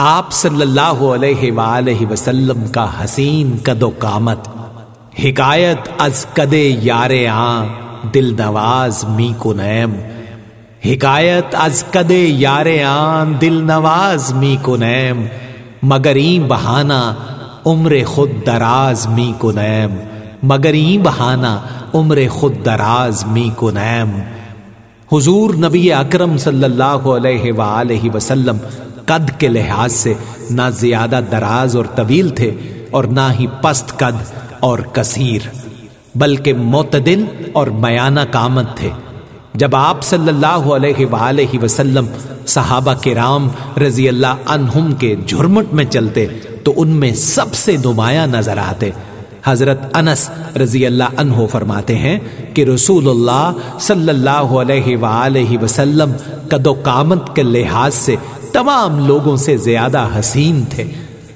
آپ صلی اللہ علیہ وآلہ وسلم کا حسین قد و قامت۔ حکایت از کدے یار آ دل نواز می کو نیم۔ حکایت از کدے یار آ دل نواز می کو نیم۔ مگر بہانا عمر خود دراز می کو نیم۔ مگر بہانا عمر خود دراز می کو نیم۔ حضور نبی اکرم صلی اللہ علیہ وآلہ وسلم قد کے لحاظ سے نہ زیادہ دراز اور طویل تھے اور نہ ہی پست قد اور کثیر، بلکہ معتدل اور میانہ کامت تھے۔ جب آپ صلی اللہ علیہ وآلہ وسلم صحابہ کرام رضی اللہ عنہم کے جھرمٹ میں چلتے تو ان میں سب سے نمایاں نظر آتے۔ حضرت انس رضی اللہ عنہ فرماتے ہیں کہ رسول اللہ صلی اللہ علیہ وآلہ وسلم قد و قامت کے لحاظ سے تمام لوگوں سے زیادہ حسین تھے۔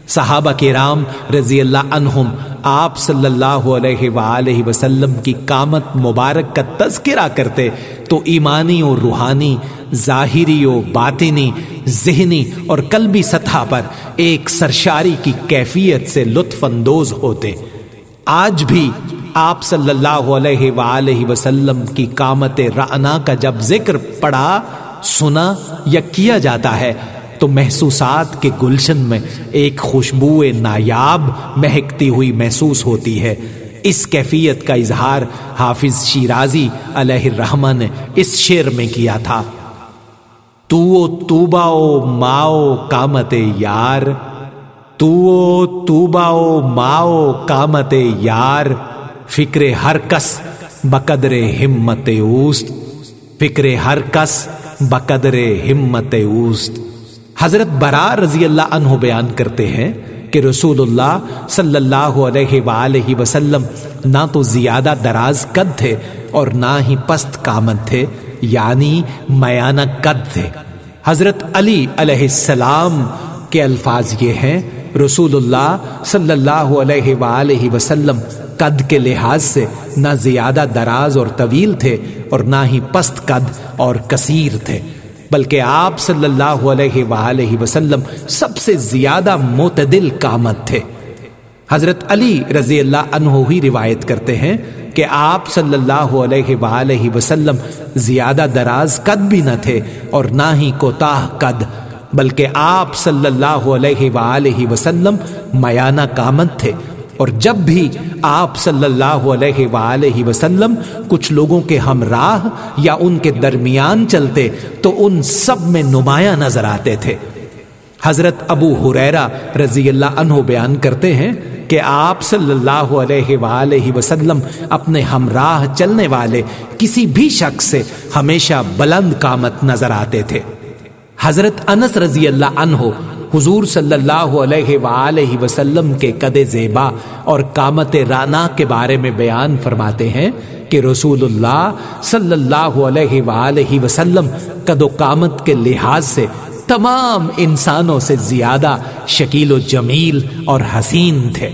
صحابہ کرام رضی اللہ عنہم، آپ صلی اللہ علیہ وآلہ وسلم کی قامت مبارک کا تذکرہ کرتے تو ایمانی و روحانی، ظاہری و باطنی، ذہنی اور قلبی سطح پر ایک سرشاری کی کیفیت سے لطف اندوز ہوتے۔ آج بھی آپ صلی اللہ علیہ وآلہ وسلم کی قامت رعنا کا جب ذکر پڑا سنا یا کیا جاتا ہے، تو محسوسات کے گلشن میں ایک خوشبو نایاب مہکتی ہوئی محسوس ہوتی ہے۔ اس کیفیت کا اظہار حافظ شیرازی علیہ الرحمن نے اس شعر میں کیا تھا۔ تو توبا ماؤ کامت یار تو توبا ماؤ کامت یار، فکر ہر کس بقدر ہمت اوست، فکر ہر کس بقدر ہمت اوست۔ حضرت برا رضی اللہ عنہ بیان کرتے ہیں کہ رسول اللہ صلی اللہ علیہ وآلہ وسلم نہ تو زیادہ دراز قد تھے اور نہ ہی پست کامت تھے یعنی میانہ قد تھے۔ حضرت علی علیہ السلام کے الفاظ یہ ہیں، رسول اللہ صلی اللہ علیہ وآلہ وسلم قد کے لحاظ سے نہ زیادہ دراز اور طویل تھے اور نہ ہی پست قد اور کثیر تھے، بلکہ آپ صلی اللہ علیہ وآلہ وسلم سب سے زیادہ معتدل کامت تھے۔ حضرت علی رضی اللہ عنہ ہی روایت کرتے ہیں کہ آپ صلی اللہ علیہ وآلہ وسلم زیادہ دراز قد بھی نہ تھے اور نہ ہی کوتاہ قد، بلکہ آپ صلی اللہ علیہ وآلہ وسلم میانہ کامت تھے۔ اور جب بھی آپ صلی اللہ علیہ وآلہ وسلم کچھ لوگوں کے ہمراہ یا ان کے درمیان چلتے تو ان سب میں نمایاں نظر آتے تھے۔ حضرت ابو حریرہ رضی اللہ عنہ بیان کرتے ہیں کہ آپ صلی اللہ علیہ وآلہ وسلم اپنے ہمراہ چلنے والے کسی بھی شخص سے ہمیشہ بلند قامت نظر آتے تھے۔ حضرت انس رضی اللہ عنہ حضور صلی اللہ علیہ وآلہ وسلم کے قد زیبا اور کامت رانا کے بارے میں بیان فرماتے ہیں کہ رسول اللہ صلی اللہ علیہ وآلہ وسلم قد و قامت کے لحاظ سے تمام انسانوں سے زیادہ شکیل و جمیل اور حسین تھے۔